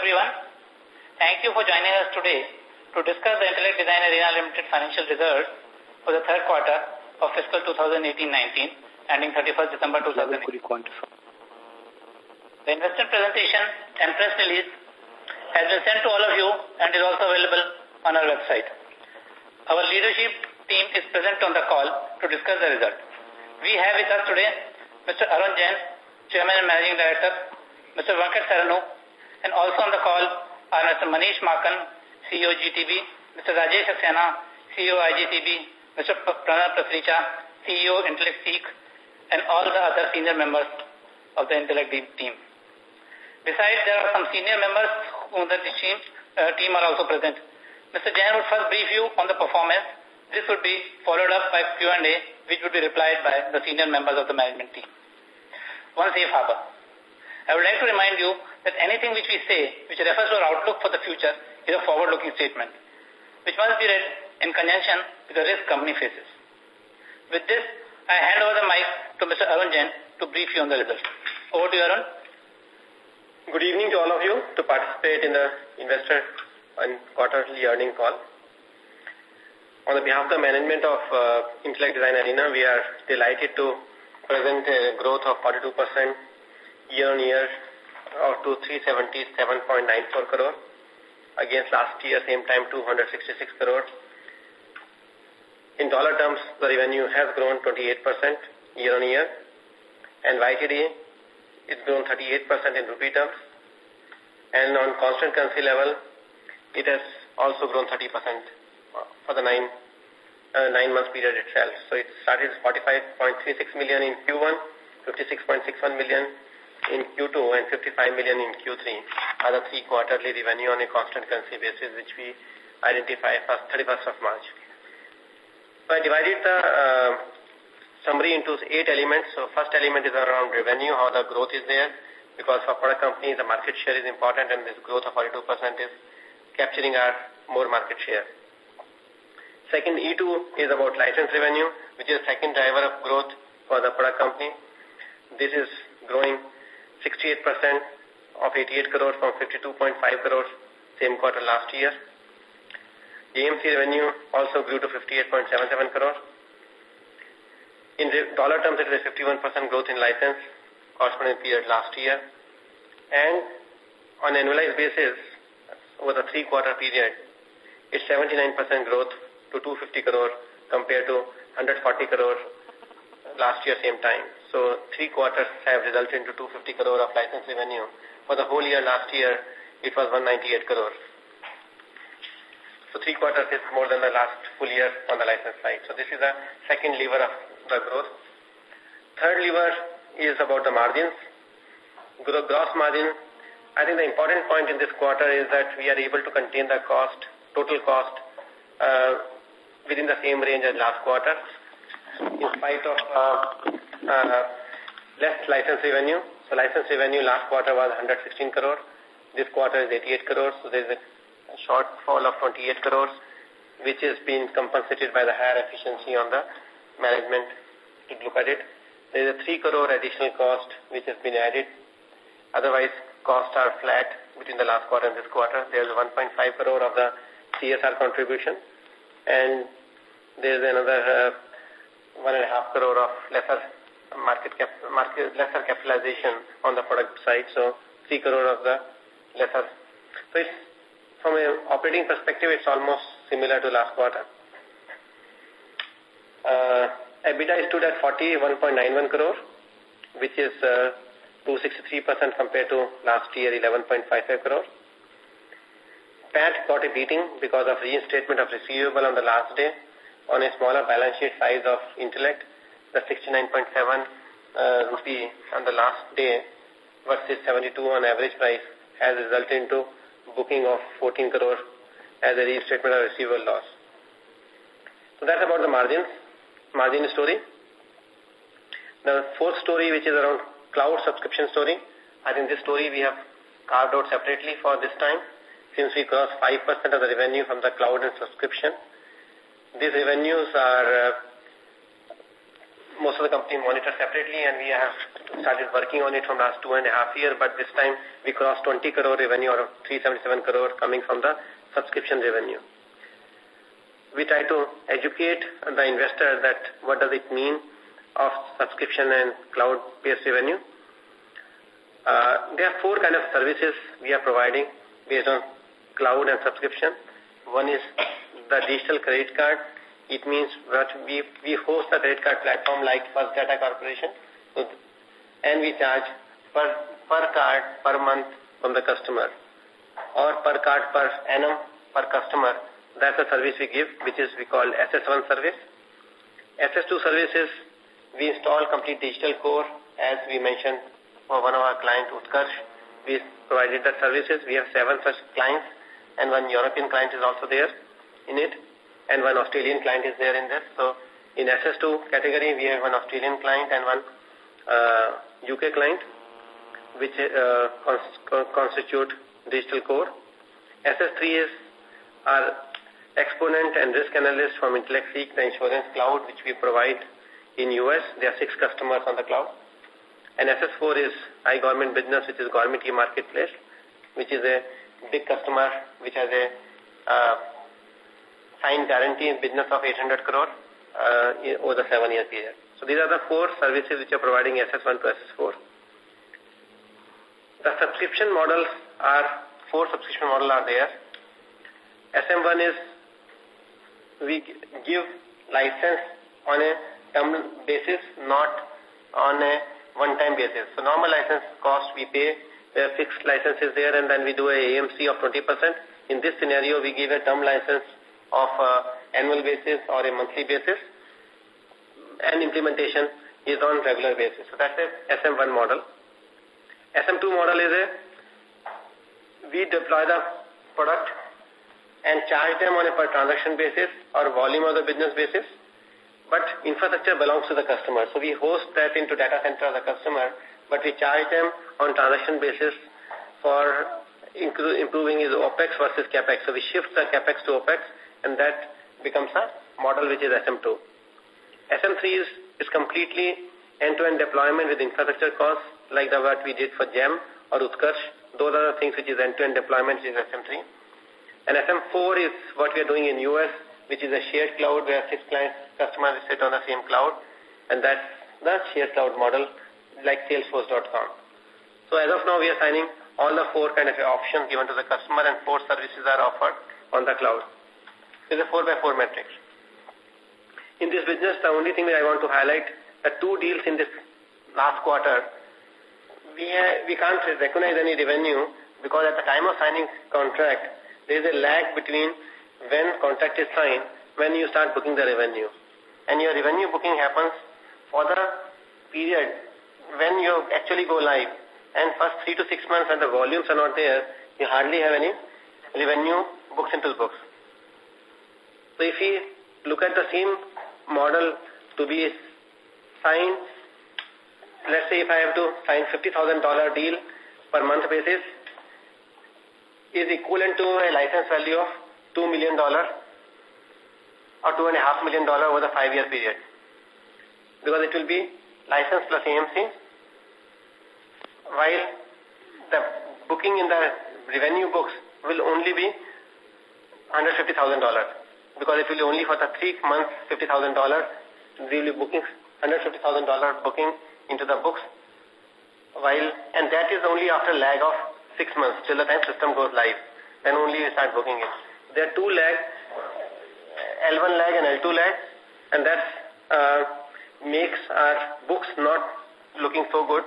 everyone. Thank you for joining us today to discuss the Intellect Design Arena Limited financial results for the third quarter of fiscal 2018-19, ending 31st December 2018. The investor presentation and press release has been sent to all of you and is also available on our website. Our leadership team is present on the call to discuss the result. We have with us today Mr. Arun Jain, Chairman and Managing Director, Mr. Venkat Saranu, and also on the call are Mr. Manish Maakan, CEO GTB, Mr. Rajesh Saxena, CEO IGTB, Mr. Pranav Pasricha, CEO Intellect SEEC, and all the other senior members of the Intellect team. Besides, there are some senior members who the team, uh, team are also present. Mr. Jain would first brief you on the performance. This would be followed up by Q&A, which would be replied by the senior members of the management team. One safe harbor. I would like to remind you that anything which we say, which refers to our outlook for the future, is a forward-looking statement, which must be read in conjunction with the risk company faces. With this, I hand over the mic to Mr. Arun Jain to brief you on the results. Over to you, Arun. Good evening to all of you to participate in the investor and quarterly earning call. On the behalf of the management of uh, Intellect Design Arena, we are delighted to present a growth of 42% year-on-year or to 377.94 crore against last year same time 266 crore. In dollar terms, the revenue has grown 28% year-on-year and YTD it's grown 38% in rupee terms. And on constant currency level, it has also grown 30% for the nine uh, nine months period itself. So it started 45.36 million in Q1, 56.61 million in Q2 and 55 million in Q3 are the three quarterly revenue on a constant currency basis which we identify first 31st of March. So I divided the uh, summary into eight elements. So first element is around revenue, how the growth is there, because for product companies the market share is important and this growth of 42% is capturing our more market share. Second, E2 is about license revenue, which is second driver of growth for the product company. This is growing 68% of 88 crores from 52.5 crores same quarter last year. AMC revenue also grew to 58.77 crores. In dollar terms, it is a 51% growth in license corresponding period last year. And on annualized basis, over the three-quarter period, it's 79% growth to 250 crore compared to 140 crore last year same time. So three quarters have resulted into 250 crore of license revenue. For the whole year last year, it was 198 crore. So three quarters is more than the last full year on the license side. So this is the second lever of the growth. Third lever is about the margins. Gross margin, I think the important point in this quarter is that we are able to contain the cost, total cost, uh, within the same range as last quarter, in spite of uh, uh, less license revenue. So license revenue last quarter was 116 crore. This quarter is 88 crores. So there is a shortfall of 28 crores, which is being compensated by the higher efficiency on the management to look at it. There is a 3 crore additional cost which has been added. Otherwise, costs are flat between the last quarter and this quarter. There is 1.5 crore of the CSR contribution and there is another uh, one and a half crore of lesser market, cap, market lesser capitalization on the product side. So 3 crore of the lesser. So it's, from an operating perspective, it's almost similar to last quarter. Uh, EBITDA stood at 41.91 crore, which is uh, 263% compared to last year 11.55 crore. PAT got a beating because of reinstatement of receivable on the last day on a smaller balance sheet size of Intellect, the 69.7 uh, rupee on the last day versus 72 on average price has resulted into booking of 14 crore as a reinstatement of receivable loss. So that's about the margins margin story. The fourth story, which is around cloud subscription story, I think this story we have carved out separately for this time since we crossed 5% of the revenue from the cloud and subscription. These revenues are uh, most of the company monitor separately and we have started working on it from last two and a half year, but this time we crossed 20 crore revenue or 377 crore coming from the subscription revenue. We try to educate the investor that what does it mean of subscription and cloud-based revenue. Uh, there are four kind of services we are providing based on cloud and subscription. One is the digital credit card, it means that we, we host a credit card platform like First Data Corporation and we charge per, per card per month from the customer or per card per annum per customer. That's a service we give, which is we call SS1 service. SS2 services, we install complete digital core as we mentioned for one of our clients, Utkarsh. We provided that services. We have seven such clients and one European client is also there in it and one Australian client is there in this. So in SS2 category, we have one Australian client and one uh, UK client, which uh, constitute digital core. SS3 is our Xponent and risk analyst from Intellect SEEC, the insurance cloud, which we provide in US. There are six customers on the cloud. And SS4 is iGovernment Business, which is government e-marketplace, which is a big customer, which has a uh, signed guarantee business of 800 crore uh, over the seven-year period. So these are the four services which are providing SS1 to SS4. The subscription models are, four subscription models are there. SM1 is, we give license on a term basis, not on a one-time basis. So normal license cost we pay, are fixed is there and then we do a AMC of 20%. In this scenario, we give a term license of uh, annual basis or a monthly basis and implementation is on regular basis. So that's a SM1 model. SM2 model is a we deploy the product and charge them on a per transaction basis or volume of the business basis but infrastructure belongs to the customer. So we host that into data center of the customer but we charge them on transaction basis for improving his OPEX versus CAPEX. So we shift the CAPEX to OPEX and that becomes a model which is SM2. SM3 is, is completely end-to-end -end deployment with infrastructure costs like the what we did for GEM or Utkarsh. Those are the things which is end-to-end -end deployment which is SM3. And SM4 is what we are doing in US which is a shared cloud where six clients, customers sit on the same cloud and that's the shared cloud model like salesforce.com. So as of now we are signing all the four kind of options given to the customer and four services are offered on the cloud is a 4 by 4 matrix. In this business, the only thing that I want to highlight, the two deals in this last quarter, we, uh, we can't recognize any revenue because at the time of signing contract, there is a lag between when contract is signed, when you start booking the revenue. And your revenue booking happens for the period when you actually go live. And first three to six months when the volumes are not there, you hardly have any revenue books into the books. So if we look at the same model to be signed, let's say if I have to sign $50,000 deal per month basis, is equivalent to a license value of $2 million or $2.5 million over the five-year period. Because it will be license plus AMC, while the booking in the revenue books will only be $150,000 because it will be only for the three months, $50,000. We will be booking $150,000 booking into the books. While, and that is only after lag of six months till the time system goes live. Then only we start booking it. There are two lag, L1 lag and L2 lag, and that uh, makes our books not looking so good.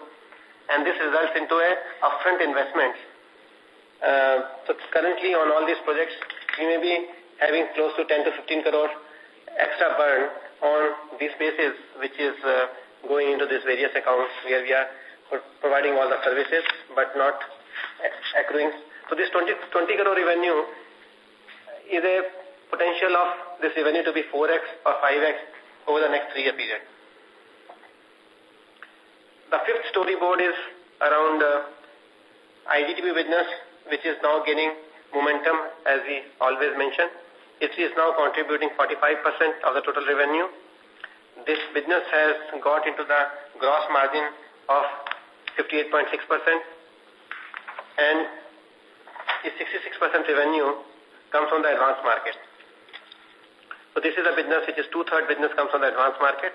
And this results into a upfront investment. Uh, so currently on all these projects, we may be having close to 10 to 15 crore extra burn on this basis, which is uh, going into these various accounts where we are providing all the services but not accruing. So this 20, 20 crore revenue is a potential of this revenue to be 4x or 5x over the next three-year period. The fifth storyboard is around uh, IGTB business, which is now gaining momentum, as we always mention. It is now contributing 45% of the total revenue. this business has got into the gross margin of 58.6% and 66% revenue comes from the advanced market. So this is a business which is two-third business comes from the advanced market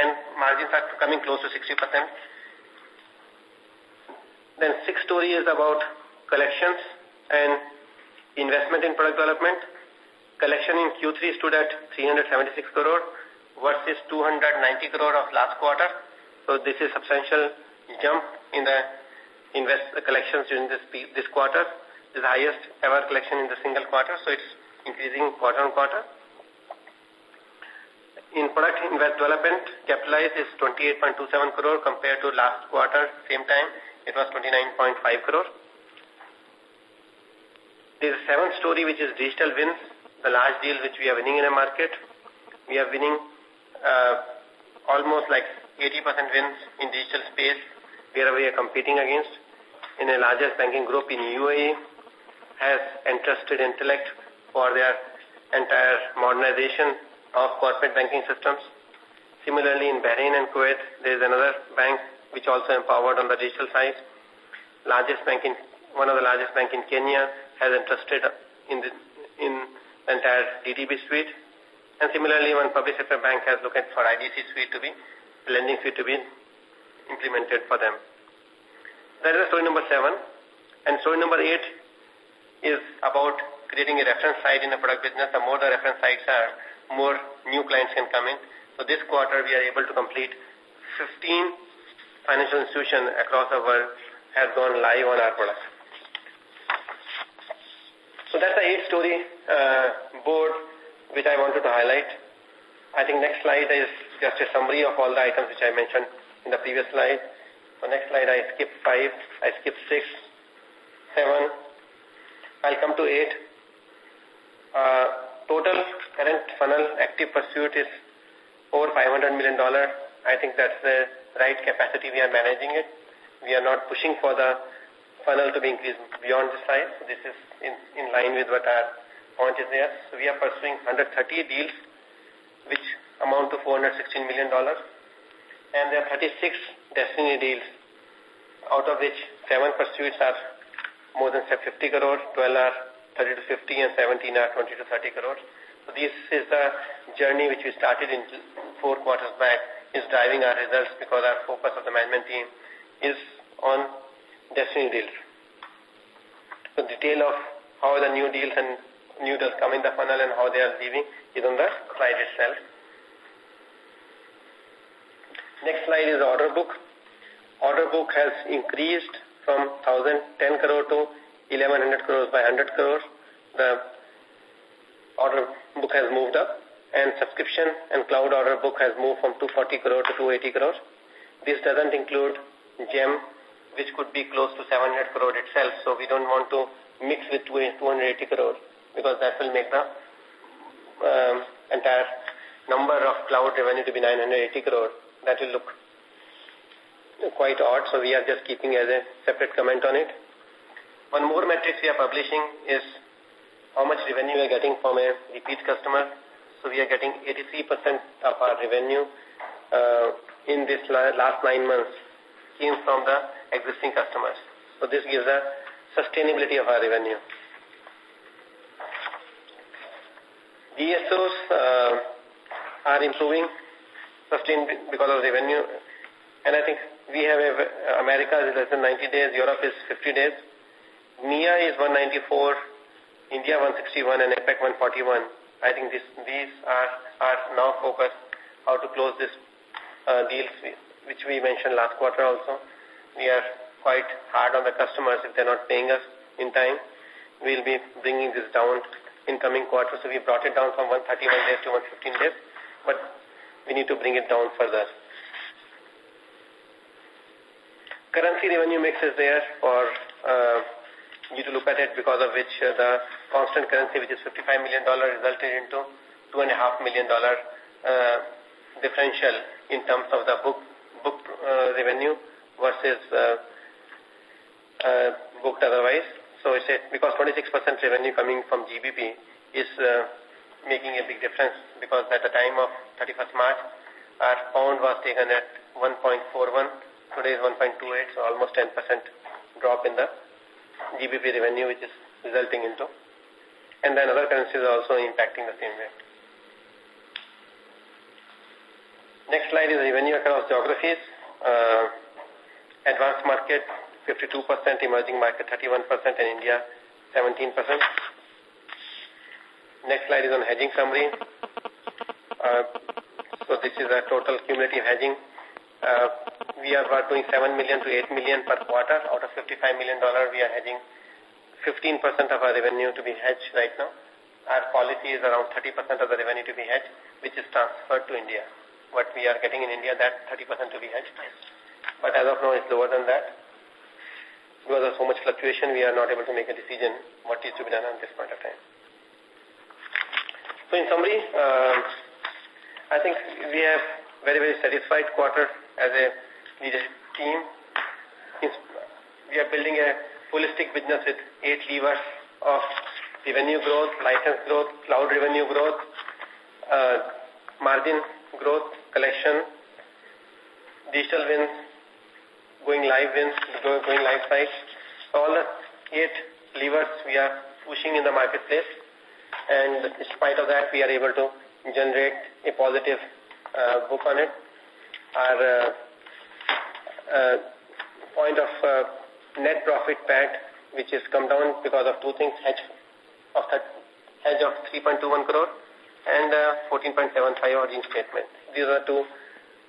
and margins are coming close to 60%. Then sixth story is about collections and investment in product development. Collection in Q3 stood at 376 crore versus 290 crore of last quarter. So this is substantial jump in the invest collections during this this quarter. This is the highest ever collection in the single quarter, so it's increasing quarter on quarter. In product invest development, capitalized is 28.27 crore compared to last quarter, same time, it was 29.5 crore. There is seventh story which is digital wins, the large deal which we are winning in a market. We are winning uh, almost like 80% wins in digital space where we are competing against. In the largest banking group in UAE has entrusted Intellect for their entire modernization of corporate banking systems. Similarly, in Bahrain and Kuwait, there is another bank which also empowered on the digital side. Largest bank in, one of the largest bank in Kenya has entrusted in the, in entire DDB suite. And similarly, one public sector bank has looked for IDC suite to be, lending suite to be implemented for them. That is story number seven. And story number eight is about creating a reference site in a product business. The more the reference sites are, more new clients can come in. So this quarter we are able to complete 15 financial institutions across the world have gone live on our products. So that's the eight story uh, board which I wanted to highlight. I think next slide is just a summary of all the items which I mentioned in the previous slide. So next slide I skip five, I skip six, seven. I'll come to eight. Uh, total current funnel active pursuit is over $500 million. I think that's the right capacity we are managing it. We are not pushing for the funnel to be increased beyond this size. This is in, in line with what our point is there. So we are pursuing 130 deals, which amount to $416 million. And there are 36 destiny deals, out of which 7 pursuits are more than 50 crore, 12 are 30 to 50 and 17 are 20 to 30 crores. So this is the journey which we started in four quarters back is driving our results because our focus of the management team is on destiny deals. The detail of how the new deals and new deals come in the funnel and how they are leaving is on the slide itself. Next slide is order book. Order book has increased from 1010 crore to 1100 crores by 100 crores. The order book has moved up and subscription and cloud order book has moved from 240 crore to 280 crores. This doesn't include GEM, which could be close to 700 crore itself. So we don't want to mix with 280 crores because that will make the um, entire number of cloud revenue to be 980 crore. That will look quite odd. So we are just keeping as a separate comment on it. One more metric we are publishing is how much revenue we are getting from a repeat customer. So we are getting 83% of our revenue uh, in this last nine months came from the existing customers. So this gives a sustainability of our revenue. DSOs uh, are improving, sustained because of revenue. And I think we have a, America is less than 90 days, Europe is 50 days. MEA is 194, India 161, and APAC 141. I think this, these are, are now focused how to close this uh, deals, which we mentioned last quarter also. We are quite hard on the customers if they're not paying us in time. We'll be bringing this down in coming quarters. So we brought it down from 131 days to 115 days, but we need to bring it down further. Currency revenue mix is there for uh, you to look at it because of which uh, the constant currency, which is $55 million, resulted into $2.5 million uh, differential in terms of the book, book uh, revenue versus uh, uh, booked otherwise. So it's a, because 26% revenue coming from GBP is uh, making a big difference because at the time of 31st March, Our pound was taken at 1.41. Today is 1.28, so almost 10% drop in the GBP revenue, which is resulting into. And then other currencies are also impacting the same way. Next slide is revenue across geographies. Uh, advanced market, 52%, emerging market, 31%, and India, 17%. Next slide is on hedging summary. Uh, so this is a total cumulative hedging. Uh, we are doing 7 million to 8 million per quarter. Out of 55 million dollar, we are hedging 15% of our revenue to be hedged right now. Our policy is around 30% of the revenue to be hedged, which is transferred to India. What we are getting in India, that 30% to be hedged. But as of now, it's lower than that. Because of so much fluctuation, we are not able to make a decision what is to be done at this point of time. So in summary, uh, I think we have very, very satisfied quarter as a leadership team. We are building a holistic business with eight levers of revenue growth, license growth, cloud revenue growth, uh, margin growth, collection, digital wins, going live wins, going live sites. All the eight levers we are pushing in the marketplace. And in spite of that, we are able to generate a positive uh, book on it. Our uh, uh, point of uh, net profit PAT, which has come down because of two things, hedge of, hedge of 3.21 crore and uh, 14.75 origin statement. These are two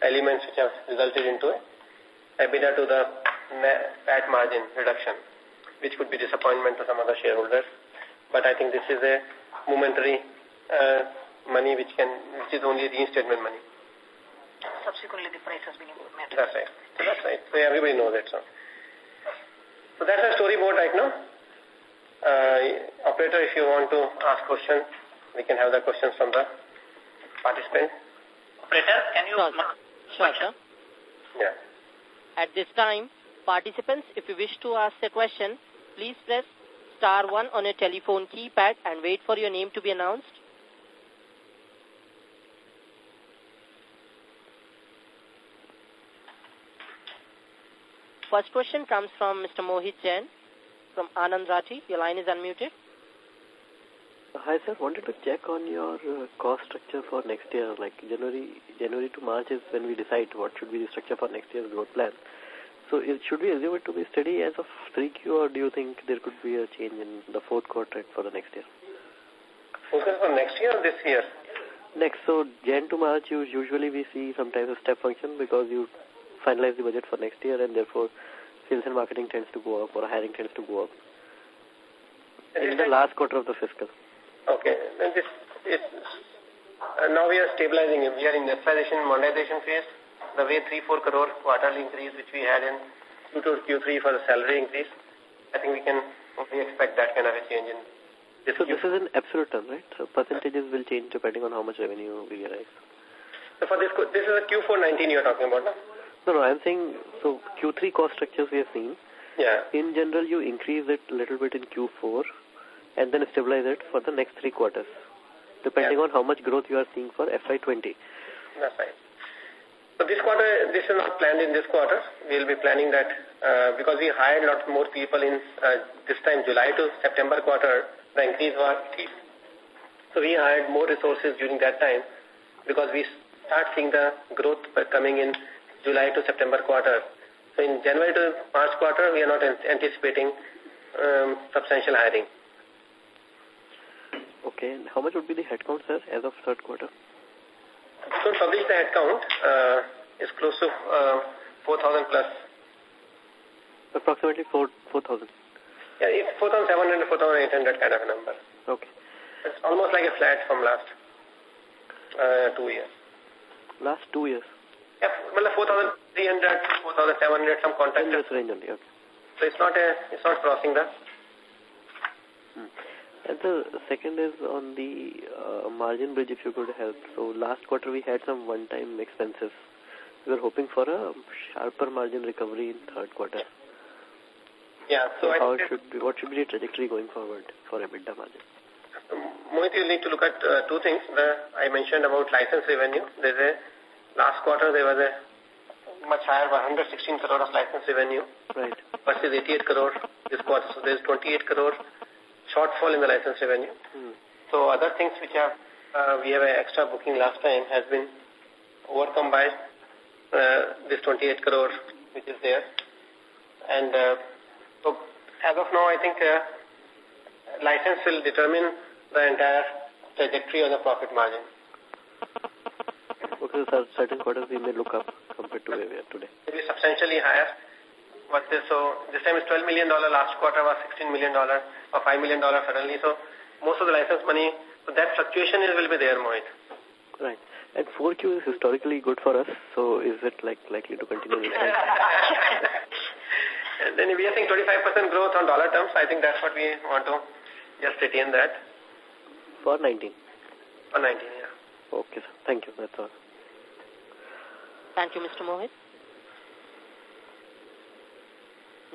elements which have resulted into a EBITDA to the PAT margin reduction, which could be disappointment to some other shareholders. But I think this is a momentary uh, money which can, which is only reinstatement money. Subsequently, the price has been improved. That's right. So that's right. So everybody knows it. So, so that's the storyboard right now. Uh, operator, if you want to ask questions, we can have the questions from the participants. Operator, can you... Sure, sure, sir. Yeah. At this time, participants, if you wish to ask a question, please press star 1 on your telephone keypad and wait for your name to be announced. First question comes from Mr. Mohit Jain from Anand Rathi. Your line is unmuted. Hi, sir. Wanted to check on your uh, cost structure for next year. Like January, January to March is when we decide what should be the structure for next year's growth plan. So, is, should we assume it to be steady as of 3Q, or do you think there could be a change in the fourth quarter for the next year? Focus for next year or this year? Next, so Jan to March, you, usually we see sometimes a step function because you finalize the budget for next year, and therefore sales and marketing tends to go up or hiring tends to go up. In the last quarter of the fiscal. Okay. And this is, uh, now we are stabilizing it. We are in stabilization monetization phase. The way 3-4 crore quarterly increase which we had in Q2 Q3 for the salary increase, I think we can we expect that kind of a change in this So this is an absolute term, right? So percentages will change depending on how much revenue we realize. So for this, this is a Q4 19 you're talking about, no? No, no, I'm saying, so Q3 cost structures we have seen. Yeah. In general, you increase it a little bit in Q4 and then stabilize it for the next three quarters, depending yeah. on how much growth you are seeing for FY20. That's right. So this quarter, this is not planned in this quarter. We'll be planning that uh, because we hired a lot more people in uh, this time, July to September quarter, the increase was So we hired more resources during that time because we start seeing the growth coming in July to September quarter. So in January to March quarter, we are not anticipating um, substantial hiring. Okay, and how much would be the headcount, sir, as of third quarter? So publish the headcount uh, is close to uh, 4,000 plus. Approximately 4,000. 4, yeah, it's 4,700 4,800 kind of a number. Okay. It's almost like a flat from last uh, two years. Last two years? Yeah, well, 4,300, 4,700, some contractors. range only, okay. So it's not, a, it's not crossing the... And the second is on the uh, margin bridge, if you could help. So last quarter we had some one-time expenses. We were hoping for a sharper margin recovery in third quarter. Yeah, so, so how should be, what should be the trajectory going forward for EBITDA margin? Mohit, you need to look at uh, two things. The, I mentioned about license revenue. There's a last quarter there was a much higher by 116 crore of license revenue. Right. Versus 88 crore this quarter. So there's 28 crore shortfall in the license revenue. Hmm. So other things which have, uh, we have an extra booking last time has been overcome by uh, this 28 crore which is there. And uh, so as of now, I think uh, license will determine the entire trajectory of the profit margin. Okay, so certain quarters we may look up compared to where we are today. Maybe substantially higher. But this, so this time is $12 million. Last quarter was $16 million or $5 million suddenly. So most of the license money, so that fluctuation is, will be there, Mohit. Right. And 4Q is historically good for us, so is it like likely to continue this time? then we are saying 25% growth on dollar terms. I think that's what we want to just retain that. For 19? For 19, yeah. Okay, sir. Thank you. That's all. Thank you, Mr. Mohit.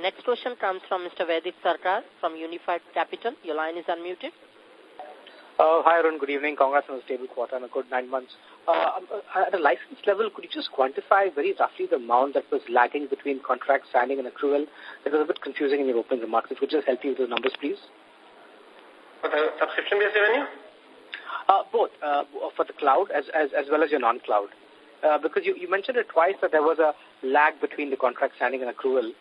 Next question comes from Mr. Vedic Sarkar from Unifi Capital. Your line is unmuted. Uh, hi, Arun. Good evening. Congrats on a stable quarter and a good nine months. Uh, um, uh, at a license level, could you just quantify very roughly the amount that was lagging between contract signing and accrual? It was a bit confusing in your opening remarks. If you could just help you with the numbers, please. For the subscription-based revenue? Uh, both, uh, for the cloud as, as, as well as your non-cloud. Uh, because you, you mentioned it twice that there was a lag between the contract signing and accrual,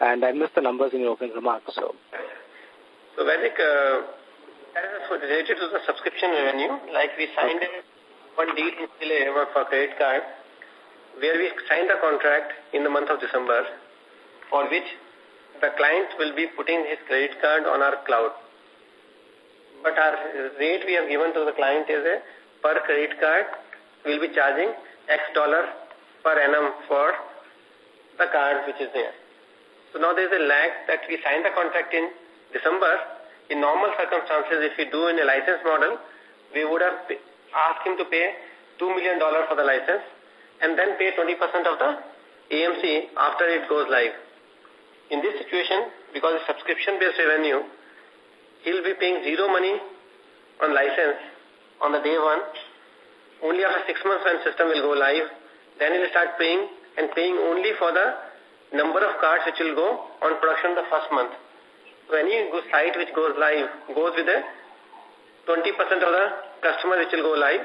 and I missed the numbers in your opening remarks. So, so Vedic, uh, related to the subscription revenue. Like we signed okay. one deal in Chile for credit card, where we signed a contract in the month of December, for which the client will be putting his credit card on our cloud. But our rate we have given to the client is a per credit card, we'll be charging X dollar per annum for the card which is there. So now there is a lag that we signed the contract in December. In normal circumstances, if we do in a license model, we would have asked him to pay $2 million for the license and then pay 20% of the AMC after it goes live. In this situation, because it's subscription-based revenue, he'll be paying zero money on license on the day one only after six months when system will go live, then he will start paying and paying only for the number of cards which will go on production the first month. So any site which goes live goes with a 20% of the customer which will go live.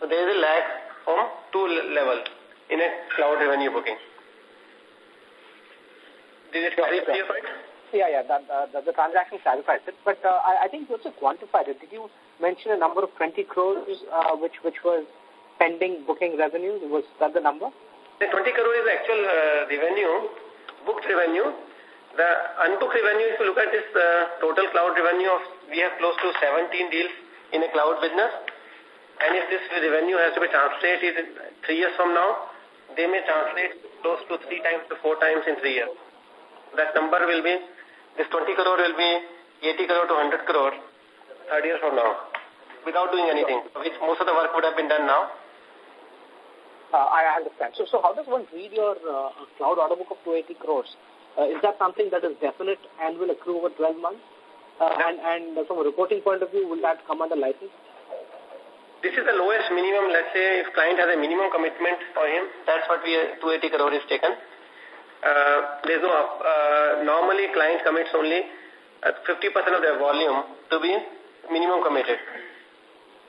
So there is a lag from two level in a cloud revenue booking. Did it point? Yeah, yeah, the, the, the transaction clarifies it. But uh, I, I think you also quantified it. Did you mention a number of 20 crores uh, which, which was pending booking revenue? Was that the number? The 20 crore is the actual uh, revenue, booked revenue. The unbooked revenue, if you look at this uh, total cloud revenue of, we have close to 17 deals in a cloud business. And if this revenue has to be translated three years from now, they may translate close to three times to four times in three years. That number will be this 20 crore will be 80 crore to 100 crore third year from now without doing anything, which most of the work would have been done now. Uh, I understand. So, so how does one read your uh, cloud order book of 280 crores? Uh, is that something that is definite and will accrue over 12 months? Uh, and, and from a reporting point of view, will that come under license? This is the lowest minimum. Let's say if client has a minimum commitment for him, that's what we 280 crore is taken. Uh, there's no, uh, normally client commits only 50% uh, of their volume to be minimum committed.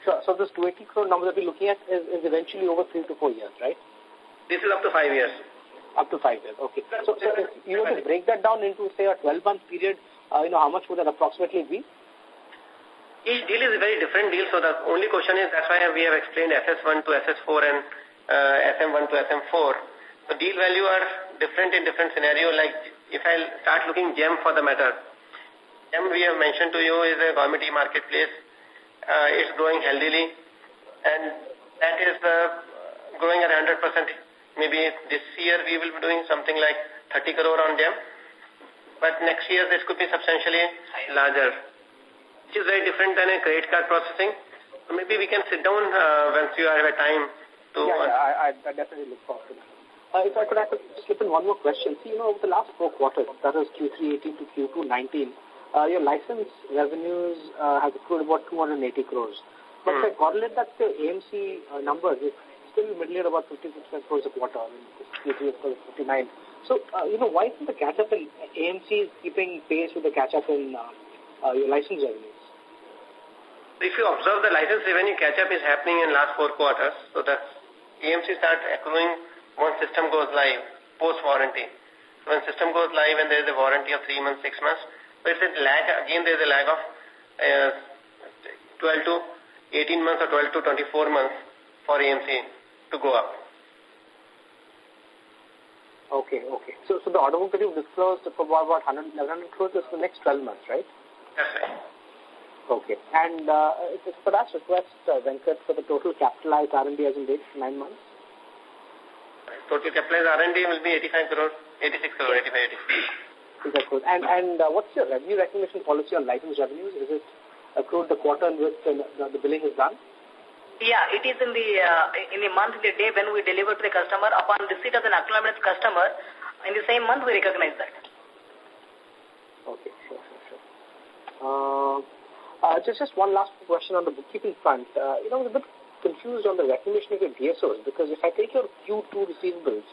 Sure. So this 280 crore number that we're looking at is, is eventually over three to four years, right? This is up to five years. Up to five years, okay. So, so if you were to break that down into, say, a 12-month period, uh, you know, how much would that approximately be? Each deal is a very different deal, so the only question is, that's why we have explained SS1 to SS4 and uh, SM1 to SM4. So deal value are different in different scenario. Like if I start looking GEM for the matter, GEM we have mentioned to you is a government marketplace. Uh, it's growing healthily and that is uh, growing at 100%. Maybe this year we will be doing something like 30 crore on them, But next year this could be substantially larger. Which is very different than a credit card processing. So maybe we can sit down uh, once you have a time to... Yeah, yeah I, I definitely look forward to that. Uh, if I could, I could slip in one more question. See, you know, over the last four quarters, that is Q3 18 to Q2 19, uh, your license revenues uh, have accrued about 280 crores. But if I correlate that to AMC uh, numbers, it's still middle year about 50% crores a quarter. I mean, Q3 of course 59. So, uh, you know, why isn't the catch-up in AMC is keeping pace with the catch-up in uh, uh, your license revenues? If you observe the license revenue catch-up is happening in last four quarters, so the AMC start accruing once system goes live, post-warranty. When system goes live and there is a warranty of three months, six months, it's a lag, again there is a lag of uh, 12 to 18 months or 12 to 24 months for AMC to go up. Okay, okay. So, so the order book that you've disclosed for about 100, 1100 crores is for the next 12 months, right? That's right. Okay. And uh, it's perhaps request uh, Venkat for the total capitalized R&D as in date for nine months. Total capitalized R&D will be 85 crore, 86 crore, 85, 86. Crores. And, and uh, what's your revenue recognition policy on license revenues? Is it accrued the quarter in which the, the, the billing is done? Yeah, it is in the uh, in the month, the day when we deliver to the customer. Upon receipt of the acknowledgement customer, in the same month we recognize that. Okay, sure, sure, sure. Uh, uh, just just one last question on the bookkeeping front. Uh, you know, I was a bit confused on the recognition of your DSOs because if I take your Q2 receivables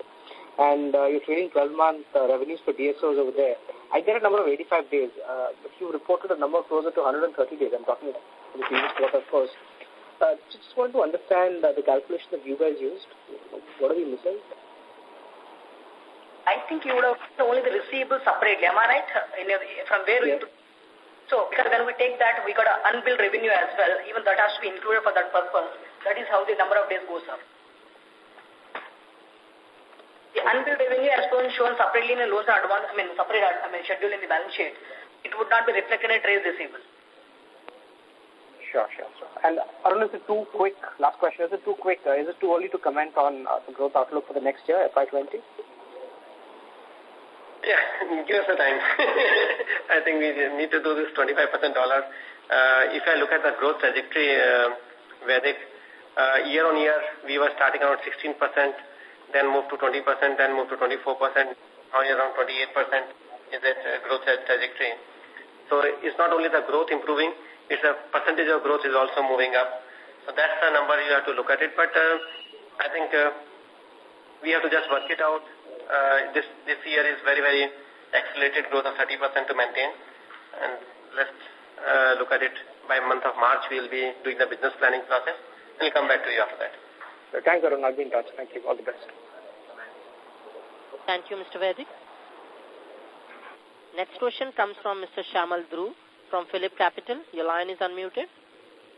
and uh, you're trading 12-month uh, revenues for DSOs over there, I get a number of 85 days. Uh, but you reported a number closer to 130 days. I'm talking about the previous quarter, of course. Uh, just want to understand uh, the calculation that you guys used. What are we missing? I think you would have only the receivables separately. Am I right? In from where yes. you... So, because when we take that, we got an unbilled revenue as well. Even that has to be included for that purpose. That is how the number of days goes up. The unbilled revenue as been shown separately in a loans advance, I mean, separate, I mean, schedule in the balance sheet. It would not be reflected in a trade receivable. Sure, sure, sure. And Arun, is it too quick? Last question, is it too quick? Uh, is it too early to comment on uh, the growth outlook for the next year, FY20? Yeah, give us a time. I think we need to do this 25% dollar. Uh, if I look at the growth trajectory, uh, Vedic, uh, year on year, we were starting around 16%, then move to 20%, then move to 24%, now you're around 28% is that uh, growth trajectory. So it's not only the growth improving, it's the percentage of growth is also moving up. So that's the number you have to look at it. But uh, I think uh, we have to just work it out. Uh, this this year is very, very accelerated growth of 30% to maintain. And let's uh, look at it by month of March. We'll be doing the business planning process. We'll come back to you after that. Thanks, Arun. I'll be in touch. Thank you. All the best. Thank you, Mr. Vedic. Next question comes from Mr. Shamal Dhruv from PhillipCapital. Your line is unmuted.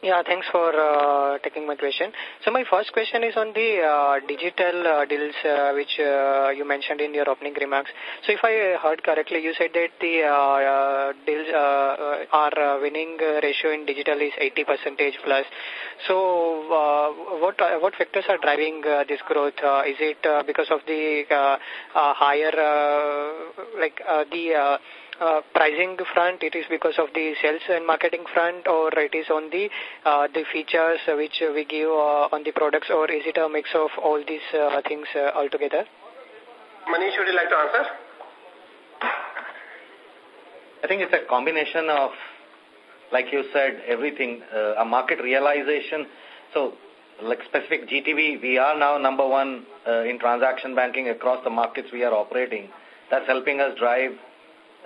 Yeah, thanks for uh, taking my question. So my first question is on the uh, digital uh, deals uh, which uh, you mentioned in your opening remarks. So if I heard correctly, you said that the uh, uh, deals uh, are winning ratio in digital is 80 percentage plus. So what what factors are driving this growth? Is it because of the higher like the uh, pricing front, it is because of the sales and marketing front, or it is on the uh, the features which we give uh, on the products, or is it a mix of all these uh, things uh, altogether? Manish, would you like to answer? I think it's a combination of, like you said, everything, uh, a market realization. So, like specific GTB, we are now number one uh, in transaction banking across the markets we are operating. That's helping us drive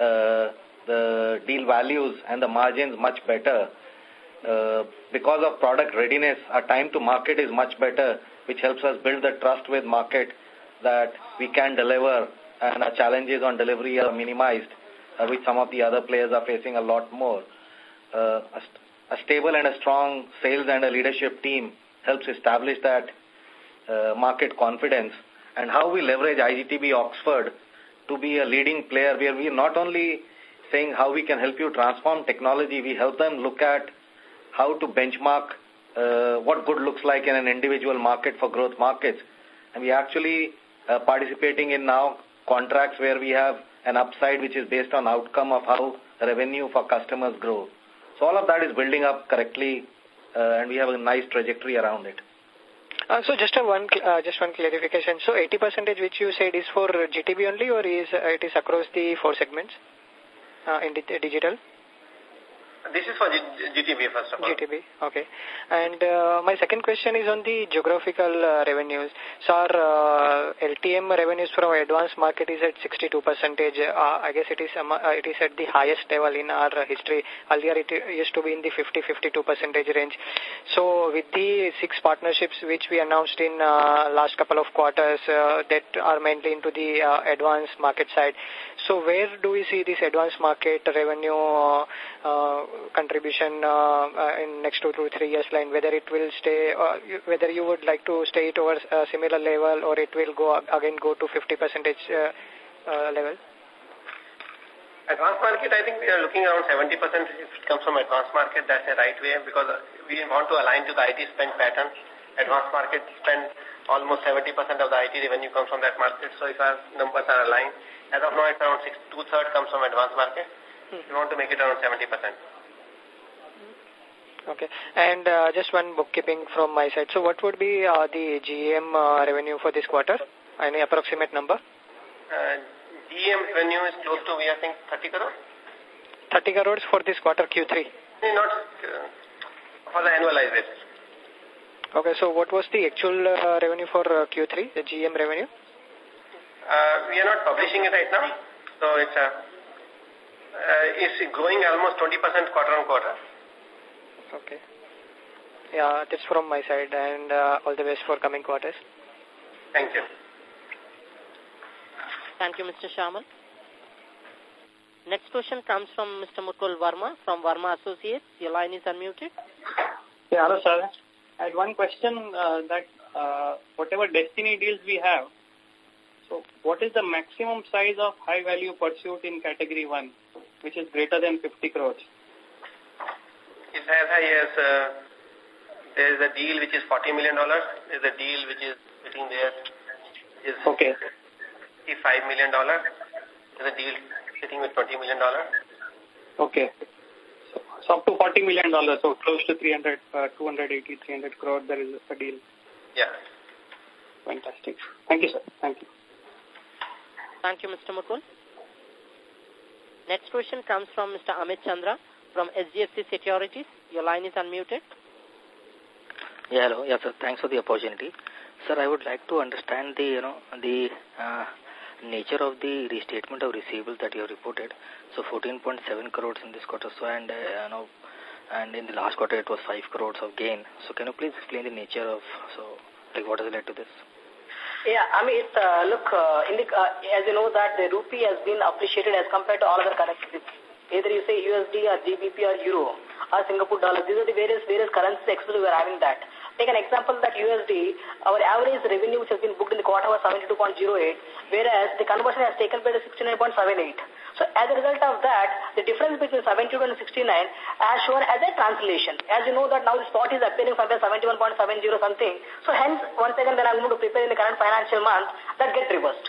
uh, the deal values and the margins much better. Uh, because of product readiness, our time to market is much better, which helps us build the trust with market that we can deliver and our challenges on delivery are minimized, uh, which some of the other players are facing a lot more. Uh, a, st a stable and a strong sales and a leadership team helps establish that uh, market confidence and how we leverage IGTB Oxford to be a leading player where we are not only saying how we can help you transform technology, we help them look at how to benchmark uh, what good looks like in an individual market for growth markets. And we actually uh, participating in now contracts where we have an upside which is based on outcome of how revenue for customers grow. So all of that is building up correctly uh, and we have a nice trajectory around it. Uh, so just a one, uh, just one clarification. So 80 percentage which you said is for GTB only or is uh, it is across the four segments uh, in digital? This is for G GTB, first of all. GTB, okay. And uh, my second question is on the geographical uh, revenues. So our uh, LTM revenues from advanced market is at 62 percentage. Uh, I guess it is um, uh, it is at the highest level in our history. Earlier it used to be in the 50-52 percentage range. So with the six partnerships which we announced in uh, last couple of quarters uh, that are mainly into the uh, advanced market side. So where do we see this advanced market revenue uh, uh, contribution uh, uh, in next two to three years line, whether it will stay, uh, whether you would like to stay towards a similar level or it will go again go to 50 percentage uh, level? Advanced market, I think we are looking around 70% if it comes from advanced market. That's the right way because we want to align to the IT spend pattern. Advanced market spend almost 70% of the IT revenue comes from that market. So if our numbers are aligned, as of now it's around six, two-thirds comes from advanced market. We want to make it around 70%. Okay. And uh, just one bookkeeping from my side. So what would be uh, the GM uh, revenue for this quarter? Any approximate number? Uh, GM revenue is close to, we are saying 30 crores? 30 crores for this quarter Q3. Not uh, for the annualized basis. Okay, so what was the actual uh, revenue for uh, Q3, the GM revenue? Uh, we are not publishing it right now. So it's, uh, uh, it's growing almost 20% quarter on quarter. Okay. Yeah, that's from my side and uh, all the best for coming quarters. Thank you. Thank you, Mr. Shaman. Next question comes from Mr. Mukul Varma from Varma Associates. Your line is unmuted. Yeah, hello, sir. I had one question uh, that uh, whatever destiny deals we have, so what is the maximum size of high value pursuit in category 1, which is greater than 50 crores? It's as high uh, there is a deal which is $40 million. There is a deal which is sitting there is okay. $55 million. There is a deal sitting with $20 million. Okay. So, so up to $40 million, so close to 300, uh, 280, 300 crore, there is a deal. Yeah. Fantastic. Thank you, sir. Thank you. Thank you, Mr. Mukul. Next question comes from Mr. Amit Chandra from HDFC Securities. Your line is unmuted. Yeah, hello. Yeah, sir. Thanks for the opportunity. Sir, I would like to understand the, you know, the uh, nature of the restatement of receivables that you have reported. So 14.7 crores in this quarter. So, and, uh, you know, and in the last quarter it was 5 crores of gain. So can you please explain the nature of, so, like what has led to this? Yeah, Amit, uh, look, uh, in the, uh, as you know that the rupee has been appreciated as compared to all other currencies. Either you say USD or GBP or Euro or Singapore dollar. These are the various various currencies actually we are having that. Take an example that USD, our average revenue which has been booked in the quarter was 72.08, whereas the conversion has taken place to 69.78. So as a result of that, the difference between 72 and 69 as shown as a translation. As you know that now the spot is appearing somewhere 71.70 something. So hence, once again, when I'm going to prepare in the current financial month, that gets reversed.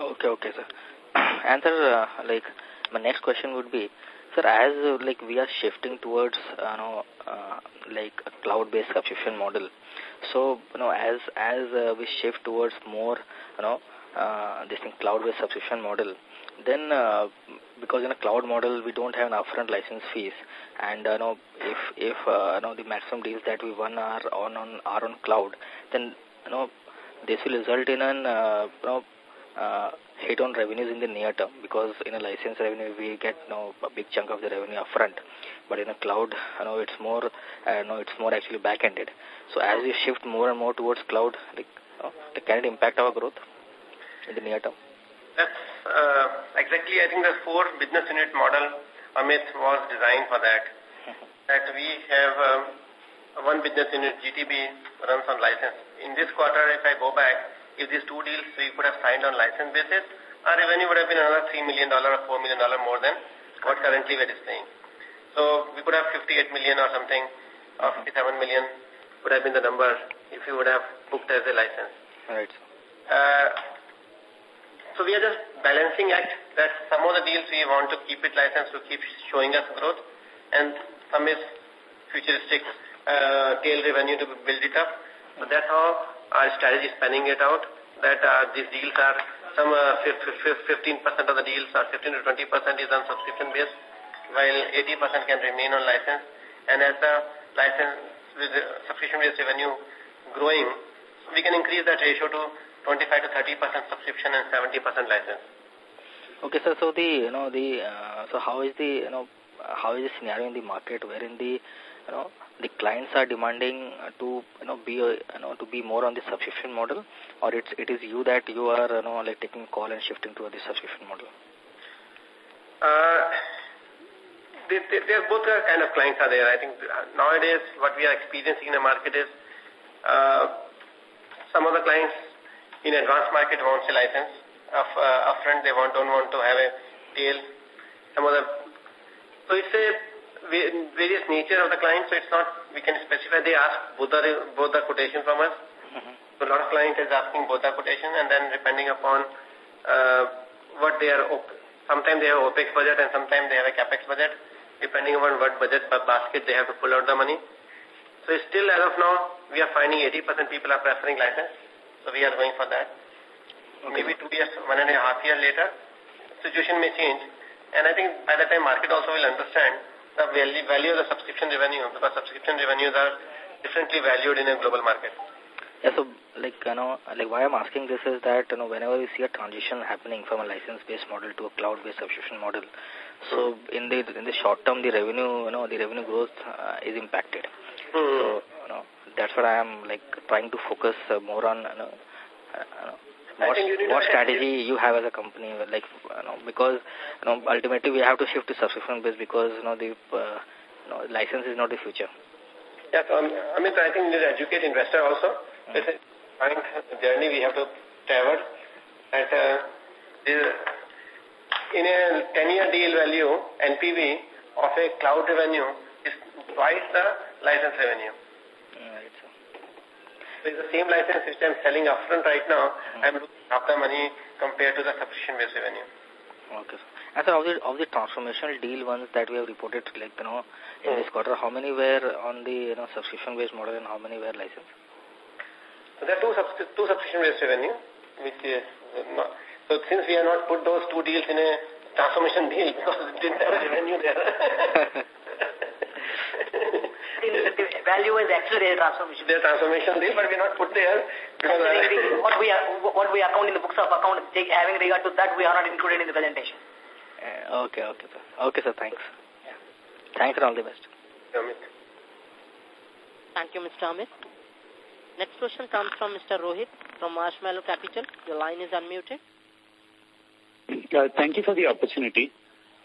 Okay, okay, sir. and sir, uh, like, my next question would be, sir, as uh, like we are shifting towards, uh, you know, uh, like a cloud-based subscription model. So, you know, as as uh, we shift towards more, you know, uh, this thing cloud-based subscription model, then uh, because in a cloud model we don't have an upfront license fees, and uh, you know, if if uh, you know the maximum deals that we won are on on are on cloud, then you know this will result in an uh, you know uh, hit on revenues in the near term because in a license revenue we get you know, a big chunk of the revenue upfront, but in a cloud, you know, it's more, uh, no, it's more actually back-ended. So as we shift more and more towards cloud, like, you know, can it impact our growth in the near term? That's uh, exactly, I think the four business unit model, Amit, was designed for that. that we have um, one business unit, GTB, runs on license. In this quarter, if I go back, if these two deals we could have signed on license basis, our revenue would have been another $3 million or $4 million more than what currently we're displaying. So we could have 58 million or something, or 57 million would have been the number if you would have booked as a license. Right. Uh, so we are just balancing act that some of the deals we want to keep it licensed to keep showing us growth and some is futuristic uh, tail revenue to build it up. So that's how our strategy is spanning it out that uh, these deals are some uh, 15% of the deals are 15 to 20% is on subscription base while 80% can remain on license. And as the license with the subscription-based revenue growing, we can increase that ratio to 25 to 30% subscription and 70% license. Okay, sir. So the you know the uh, so how is the you know how is the scenario in the market wherein the you know the clients are demanding to you know be you know to be more on the subscription model, or it's it is you that you are you know like taking call and shifting to the subscription model. Uh, there, there, both kind of clients are there. I think nowadays what we are experiencing in the market is uh, some of the clients in advanced market wants a license. Of, uh, upfront they want, don't want to have a deal. Some of the, so it's a various nature of the client, so it's not, we can specify, they ask both the, both the quotation from us. Mm -hmm. So a lot of clients is asking both the quotation and then depending upon uh, what they are, sometimes they have OPEX budget and sometimes they have a CAPEX budget. Depending upon what budget per basket they have to pull out the money. So still as of now, we are finding 80% people are preferring license. So we are going for that. Okay. Maybe two years, one and a half year later, situation may change. And I think by the time market also will understand the value, value of the subscription revenue because subscription revenues are differently valued in a global market. Yeah, so like you know, like why I'm asking this is that you know whenever we see a transition happening from a license-based model to a cloud-based subscription model, so in the in the short term the revenue you know the revenue growth uh, is impacted. So, you know, that's what I am like trying to focus uh, more on, you know, uh, what, what strategy you have as a company, like, you know, because, you know, ultimately we have to shift to subscription base because, you know, the, uh, you know, license is not the future. Yeah, so, um, I mean, I think we need to educate investor also. Mm. It's a journey we have to travel. And, uh, in a 10-year deal value, NPV of a cloud revenue is twice the license revenue. So it's the same license which I'm selling upfront right now. Mm. I'm losing half the money compared to the subscription-based revenue. Okay. And so of the, of the transformational deal ones that we have reported, like, you know, in mm. this quarter, how many were on the, you know, subscription-based model and how many were licensed? So there are two, subs two subscription-based revenue, which is not, so since we have not put those two deals in a transformation deal because it didn't have revenue there. the value is actually their transformation. Their transformation deal, but we not put there. Because what we are, what we account in the books of account, having regard to that, we are not included in the presentation. Uh, okay, okay, sir. Okay, sir. Thanks. Yeah. Thanks and all the best. Amit. Thank you, Mr. Amit. Next question comes from Mr. Rohit from Marshmallow Capital. Your line is unmuted. Uh, thank you for the opportunity.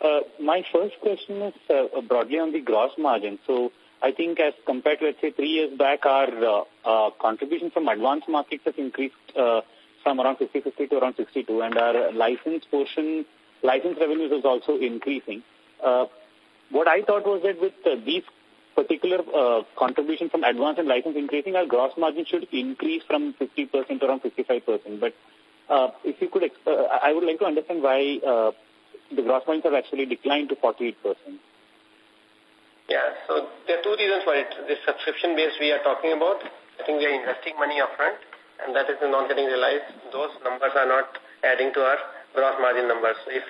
Uh, my first question is uh, broadly on the gross margin. So I think as compared to, let's say, three years back, our uh, uh, contribution from advanced markets has increased uh, from around 50-50 to around 62, and our license portion, license revenues is also increasing. Uh, what I thought was that with uh, these particular uh, contribution from advanced and license increasing, our gross margin should increase from 50% to around 55%. But uh, if you could, uh, I would like to understand why uh, the gross margins have actually declined to 48%. Yeah, so there are two reasons for it. This subscription base we are talking about, I think we are investing money upfront, and that is not getting realized. Those numbers are not adding to our gross margin numbers. If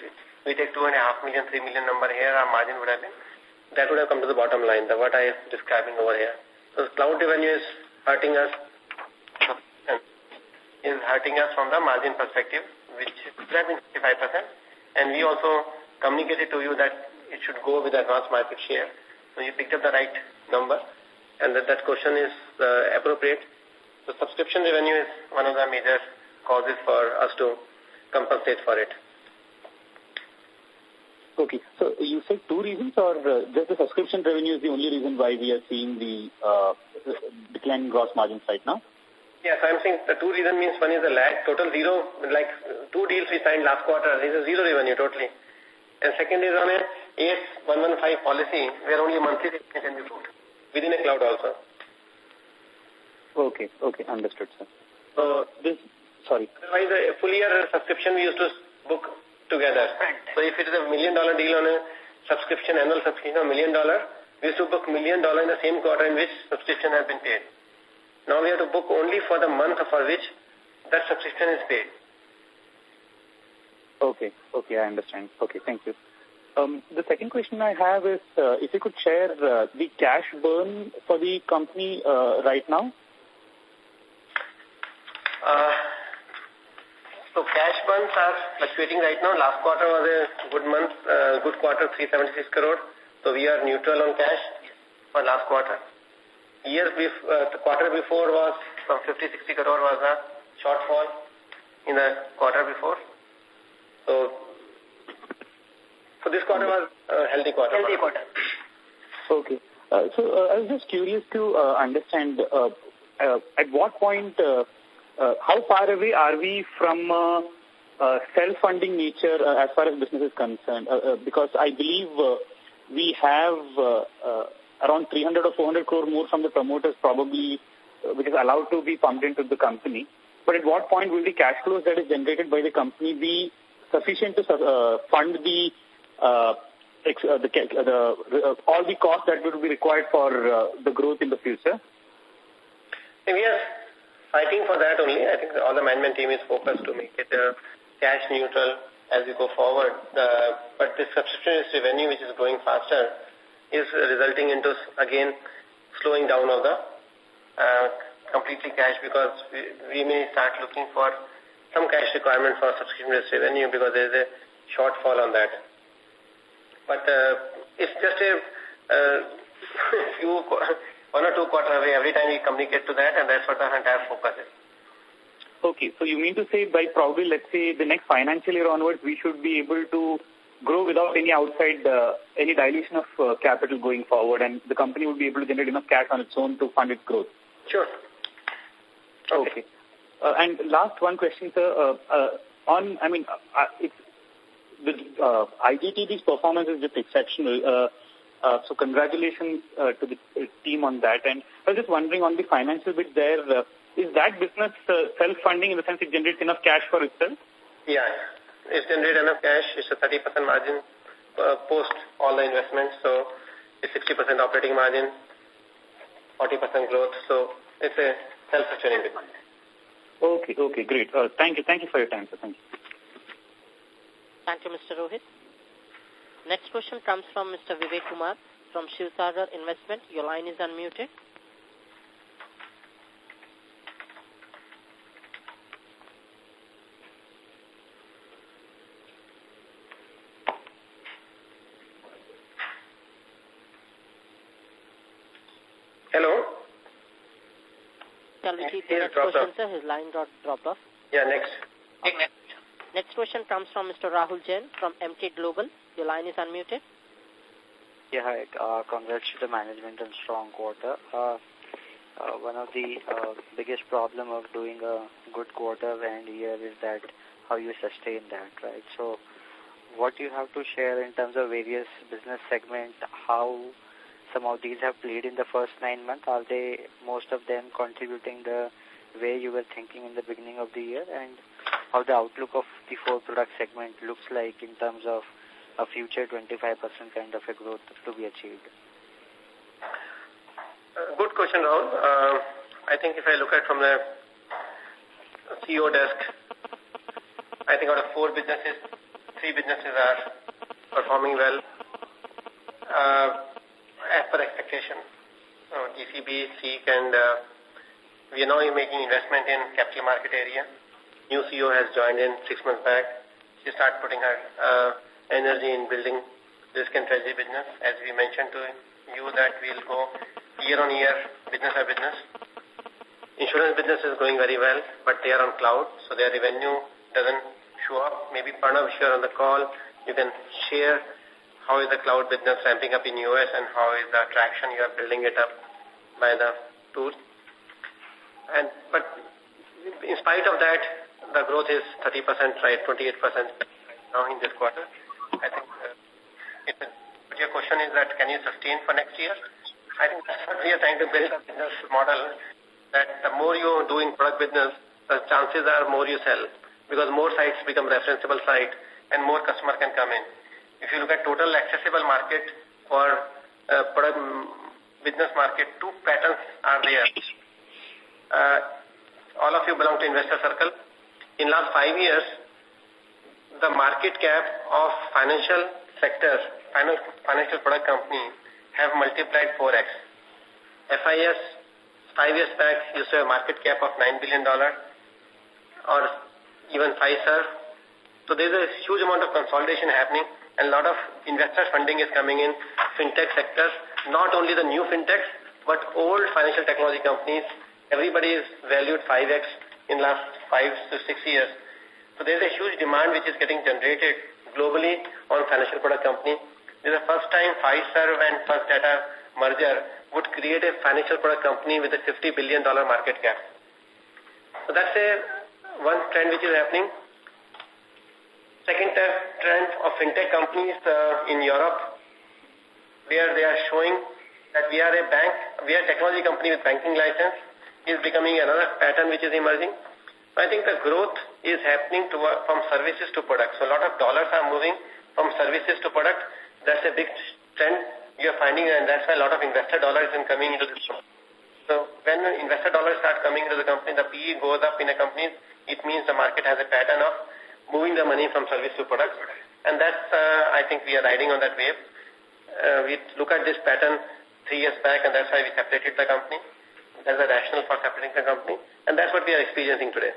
we take two and a half million, three million number here, our margin would have been, that would have come to the bottom line, the what I am describing over here. So cloud revenue is hurting us, is hurting us from the margin perspective, which been 55%. And we also communicated to you that it should go with advanced market share. So you picked up the right number and that, that question is uh, appropriate. So subscription revenue is one of the major causes for us to compensate for it. Okay. So you said two reasons or uh, just the subscription revenue is the only reason why we are seeing the uh, decline in gross margins right now? Yes, I'm saying the two reasons means one is the lag, total zero, like two deals we signed last quarter, this is zero revenue totally. And second is on a AS115 policy where only monthly revenue can be booked within a cloud also. Okay, okay, understood, sir. So this, sorry. Otherwise, a full year subscription we used to book together. So if it is a million dollar deal on a subscription, annual subscription, a million dollar, we used to book million dollar in the same quarter in which subscription has been paid. Now we have to book only for the month for which that subscription is paid. Okay, okay, I understand. Okay, thank you. Um, the second question I have is uh, if you could share uh, the cash burn for the company uh, right now. Uh, so cash burns are fluctuating right now. Last quarter was a good month, uh, good quarter, 376 crore. So we are neutral on cash for last quarter. Years before, uh, the quarter before was from 50, 60 crore was a shortfall in the quarter before. So so this quarter was a healthy quarter. Healthy quarter. Okay. Uh, so uh, I was just curious to uh, understand uh, uh, at what point, uh, uh, how far away are we from uh, uh, self-funding nature uh, as far as business is concerned? Uh, uh, because I believe uh, we have uh, uh, around 300 or 400 crore more from the promoters probably, uh, which is allowed to be pumped into the company. But at what point will the cash flows that is generated by the company be sufficient to uh, fund the uh, uh, the, uh, the uh, all the costs that will be required for uh, the growth in the future? We are fighting for that only. I think all the management team is focused to make it uh, cash neutral as we go forward. Uh, but this subscription revenue, which is growing faster, is resulting into, again, slowing down of the uh, completely cash because we, we may start looking for some cash requirement for subscription revenue because there is a shortfall on that. But uh, it's just a uh, few, one or two quarters away every time we communicate to that, and that's what the entire focus is. Okay, so you mean to say by probably, let's say, the next financial year onwards, we should be able to grow without any outside, uh, any dilution of uh, capital going forward, and the company would be able to generate enough cash on its own to fund its growth? Sure. Okay. okay. Uh, and last one question, sir. Uh, uh, on, I mean, uh, it's the uh, IGTB's performance is just exceptional. Uh, uh, so congratulations uh, to the uh, team on that. And I was just wondering on the financial bit there, uh, is that business uh, self-funding in the sense it generates enough cash for itself? Yeah, it's generated enough cash. It's a 30% margin uh, post all the investments. So it's 60% operating margin, 40% growth. So it's a self-sustaining business. Okay, okay, great. Uh, thank you. Thank you for your time, sir. Thank you. Thank you, Mr. Rohit. Next question comes from Mr. Vivek Kumar from Shivsagar Investment. Your line is unmuted. Hello? Shall we keep the next question, sir? His line got dropped off. Yeah, next. Okay. Next question comes from Mr. Rahul Jain from Emkay Global. Your line is unmuted. Yeah, hi. Uh, congrats to the management and strong quarter. Uh, uh, one of the uh, biggest problem of doing a good quarter and year is that how you sustain that, right? So what you have to share in terms of various business segments, how some of these have played in the first nine months? Are they, most of them, contributing the way you were thinking in the beginning of the year? And how the outlook of the four product segment looks like in terms of a future 25% kind of a growth to be achieved? Uh, good question, Rahul. Uh, I think if I look at from the CEO desk, I think out of four businesses, three businesses are performing well. Uh, as per expectation. Uh, GCB, SEEC, and uh, we are now making investment in capital market area. New CEO has joined in six months back. She started putting her uh, energy in building risk and treasury business. As we mentioned to you that we'll go year on year, business by business. Insurance business is going very well, but they are on cloud, so their revenue doesn't show up. Maybe Pranav, if you're on the call, you can share how is the cloud business ramping up in US and how is the traction you are building it up by the tool. And, but in spite of that, the growth is 30%, right, 28% now in this quarter. I think uh, but your question is that can you sustain for next year? I think that's what we are trying to build a business model that the more you're doing product business, the chances are more you sell because more sites become referenceable site and more customer can come in. If you look at total accessible market for uh, product business market, two patterns are there. Uh, all of you belong to investor circle. In last five years, the market cap of financial sector, financial product company, have multiplied 4x. FIS, five years back, used to have a market cap of $9 billion, or even Fiserv. So there's a huge amount of consolidation happening, and a lot of investor funding is coming in fintech sector, not only the new fintechs, but old financial technology companies. Everybody is valued 5x in last five to six years. So there's a huge demand which is getting generated globally on financial product company. This is the first time Fiserv and First Data merger would create a financial product company with a $50 billion market cap. So that's a one trend which is happening. Second trend of fintech companies uh, in Europe, where they are showing that we are a bank, we are a technology company with banking license, is becoming another pattern which is emerging. I think the growth is happening to, from services to products. So a lot of dollars are moving from services to product. That's a big trend you're finding, and that's why a lot of investor dollars is coming into this. So when investor dollars start coming into the company, the PE goes up in a company, it means the market has a pattern of moving the money from service to product. And that's, uh, I think we are riding on that wave. Uh, we look at this pattern three years back, and that's why we separated the company. That's the rationale for separating the company. And that's what we are experiencing today.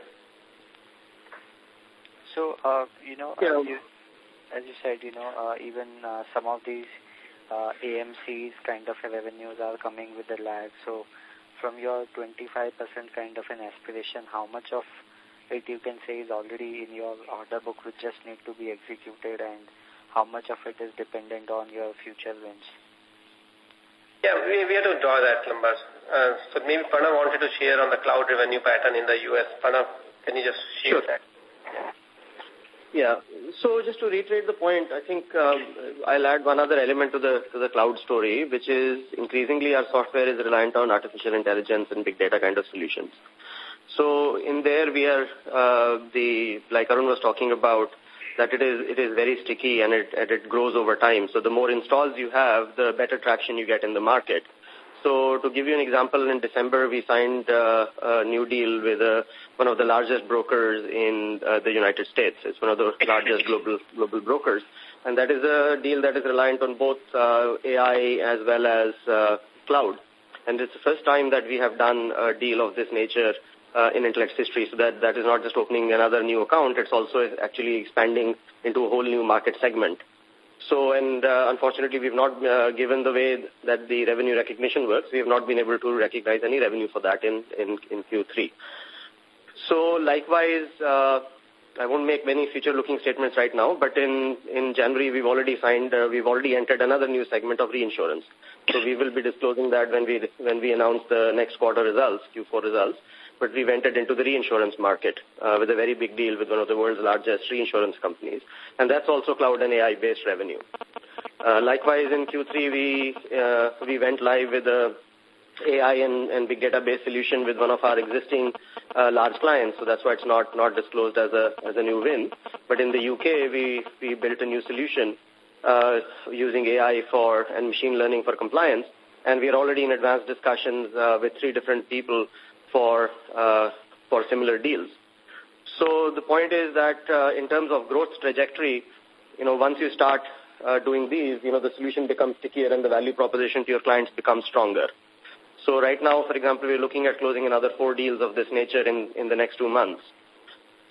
So, uh, you know, yeah. you, as you said, you know, uh, even uh, some of these uh, AMCs kind of revenues are coming with a lag. So, from your 25% kind of an aspiration, how much of it you can say is already in your order book which just need to be executed and how much of it is dependent on your future wins? Yeah, we, we have to draw that numbers. Uh, so maybe Pranav wanted to share on the cloud revenue pattern in the U.S. Pranav, can you just share sure. that? Yeah. So just to reiterate the point, I think um, I'll add one other element to the to the cloud story, which is increasingly our software is reliant on artificial intelligence and big data kind of solutions. So in there we are uh, the like Arun was talking about that it is it is very sticky and it and it grows over time. So the more installs you have, the better traction you get in the market. So to give you an example, in December we signed uh, a new deal with uh, one of the largest brokers in uh, the United States. It's one of the largest global global brokers, and that is a deal that is reliant on both uh, AI as well as uh, cloud. And it's the first time that we have done a deal of this nature uh, in Intellect's history. So that, that is not just opening another new account, it's also actually expanding into a whole new market segment. So, and uh, unfortunately, we've not, uh, given the way that the revenue recognition works, we have not been able to recognize any revenue for that in, in, in Q3. So, likewise, uh, I won't make many future-looking statements right now, but in, in January, we've already signed, uh, we've already entered another new segment of reinsurance. So, we will be disclosing that when we, when we announce the next quarter results, Q4 results but we've entered into the reinsurance market uh, with a very big deal with one of the world's largest reinsurance companies. And that's also cloud and AI-based revenue. Uh, likewise, in Q3, we, uh, we went live with a AI and, and big data-based solution with one of our existing uh, large clients. So that's why it's not, not disclosed as a, as a new win. But in the UK, we, we built a new solution uh, using AI for and machine learning for compliance. And we are already in advanced discussions uh, with three different people for, uh, for similar deals. So the point is that uh, in terms of growth trajectory, you know, once you start uh, doing these, you know, the solution becomes stickier and the value proposition to your clients becomes stronger. So right now, for example, we're looking at closing another four deals of this nature in, in the next two months.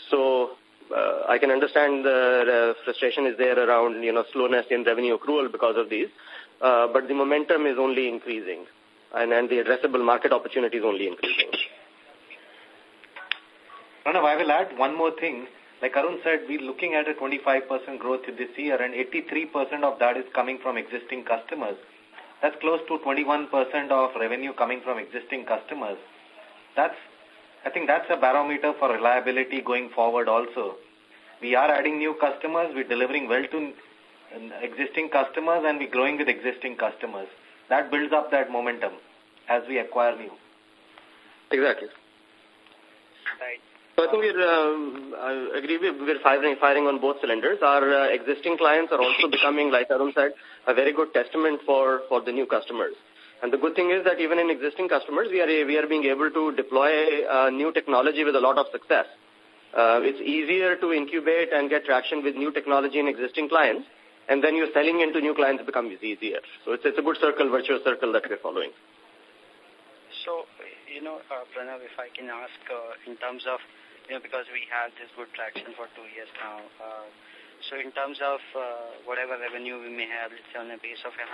So uh, I can understand the, the frustration is there around, you know, slowness in revenue accrual because of these, uh, but the momentum is only increasing and, and the addressable market opportunity is only increasing. Pranav, I will add one more thing. Like Arun said, we're looking at a 25% growth this year and 83% of that is coming from existing customers. That's close to 21% of revenue coming from existing customers. That's, I think that's a barometer for reliability going forward also. We are adding new customers, we're delivering well to uh, existing customers and we're growing with existing customers that builds up that momentum as we acquire new. Exactly. Right. So I think we're, um, I agree, we're firing, firing on both cylinders. Our uh, existing clients are also becoming, like Arun said, a very good testament for, for the new customers. And the good thing is that even in existing customers, we are, we are being able to deploy uh, new technology with a lot of success. Uh, it's easier to incubate and get traction with new technology in existing clients and then you're selling into new clients becomes easier. So it's, it's a good circle, virtuous circle that we're following. So, you know, uh, Pranav, if I can ask uh, in terms of, you know, because we have this good traction for two years now, uh, so in terms of whatever revenue we may have, let's say on a base of 100,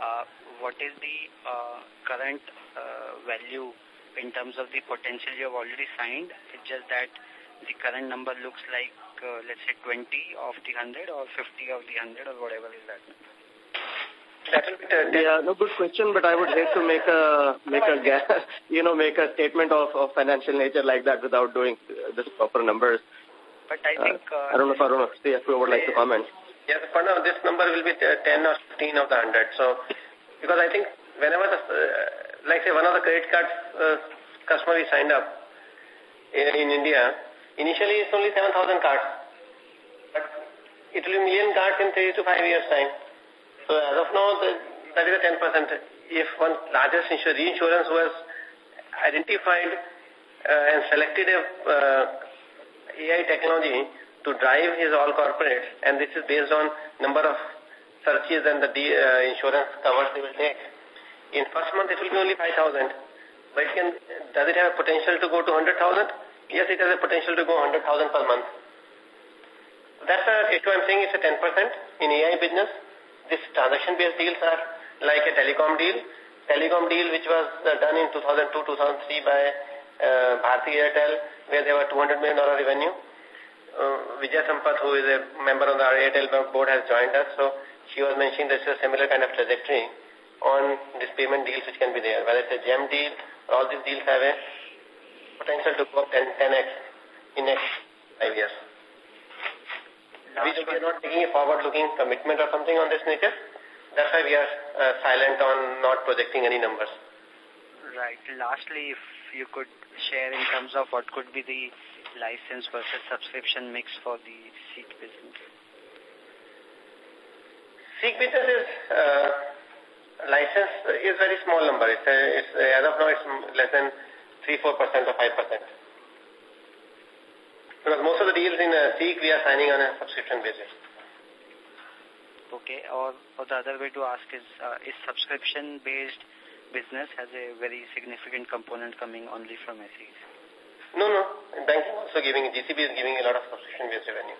uh, what is the uh, current uh, value in terms of the potential you have already signed? It's just that the current number looks like, let's say, 20 of the 100 or 50 of the 100 or whatever is that number. Will yeah, no good question, but I would hate to make a make a guess, you know make a statement of, of financial nature like that without doing the proper numbers. But I think... Uh, I don't know if I don't know if CFO would like to comment. Yes, now, this number will be 10 or 15 of the 100. So, because I think whenever the, uh, like say one of the credit cards uh, customer we signed up in, in India, initially it's only 7,000 cards. But it will be million cards in three to five years time. So as of now, the, that is a 10%. If one largest insurance reinsurance was identified uh, and selected a uh, AI technology to drive his all corporates, and this is based on number of searches and the uh, insurance covers they will take. In first month, it will be only 5,000. But it can, does it have a potential to go to 100,000? Yes, it has a potential to go 100,000 per month. That's a issue I'm saying it's a 10% in AI business. These transaction-based deals are like a telecom deal. Telecom deal which was uh, done in 2002-2003 by uh, Bharti Airtel, where there were $200 million revenue. Uh, Vijaya Sampath, who is a member of the Airtel board, has joined us. So she was mentioning this is a similar kind of trajectory on these payment deals which can be there. Whether it's a GEM deal, all these deals have a potential to go 10, 10x in next five years. We, we are not taking a forward-looking commitment or something on this nature. That's why we are uh, silent on not projecting any numbers. Right. Lastly, if you could share in terms of what could be the license versus subscription mix for the SEEC business? SEEC business is uh, license is very small number. It's, a, it's as of now it's less than three four percent or five percent. Because most of the deals in uh, SEEC we are signing on a subscription basis. Okay, or, or the other way to ask is, uh, is subscription-based business has a very significant component coming only from SEs? No, no. Banking also giving, GCB is giving a lot of subscription-based revenue.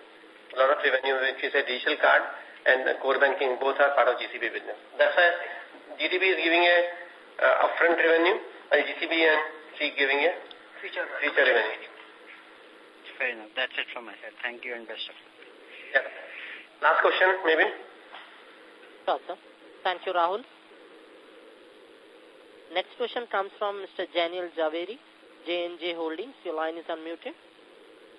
A lot of revenue, which is a digital card and core banking, both are part of GCB business. That's why GTB is giving a uh, upfront revenue, and GCB and C giving a future, future revenue. Fair enough. That's it from my side. Thank you and best of luck. Yeah. Last question, maybe. Sure, sir. Thank you, Rahul. Next question comes from Mr. Daniel Javeri, J&J Holdings. Your line is unmuted.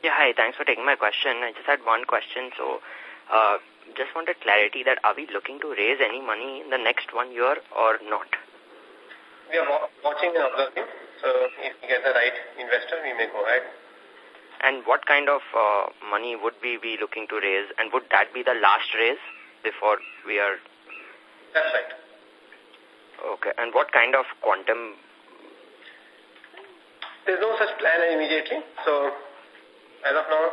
Yeah, hi. Thanks for taking my question. I just had one question. So, uh, just wanted clarity that are we looking to raise any money in the next one year or not? We are watching and observing. So, if we get the right investor, we may go ahead. And what kind of uh, money would we be looking to raise? And would that be the last raise before we are... That's right. Okay. And what kind of quantum? There's no such plan immediately. So, as of now,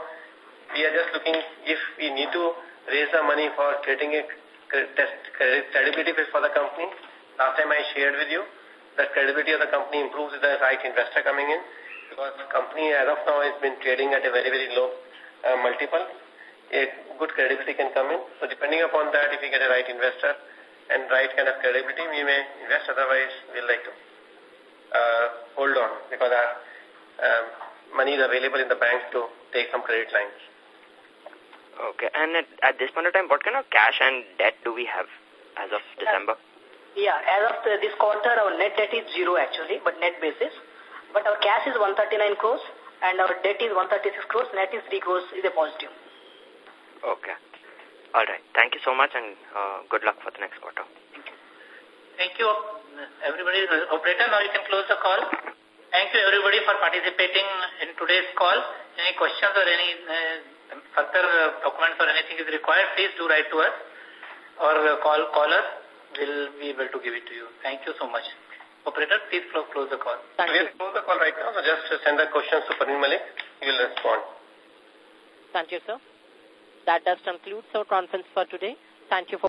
we are just looking if we need to raise the money for creating a test credibility for the company. Last time I shared with you that credibility of the company improves with the right investor coming in because the company as of now has been trading at a very, very low uh, multiple. A good credibility can come in. So depending upon that, if we get a right investor, and right kind of credibility, we may invest. Otherwise, we'll like to uh, hold on because our um, money is available in the bank to take some credit lines. Okay. And at, at this point of time, what kind of cash and debt do we have as of December? Yeah, as of the, this quarter, our net debt is zero actually, but net basis. But our cash is 139 crores and our debt is 136 crores, net is 3 crores is a positive. Okay. All right. Thank you so much and uh, good luck for the next quarter. Thank you, Thank you, everybody. Operator, now you can close the call. Thank you, everybody, for participating in today's call. Any questions or any uh, further uh, documents or anything is required, please do write to us or uh, call, call us. We'll be able to give it to you. Thank you so much. Operator, please close, close the call. Thank we'll close the call right now, so just send the questions to Praveen Malik. He will respond. Thank you, sir. That does conclude our conference for today. Thank you for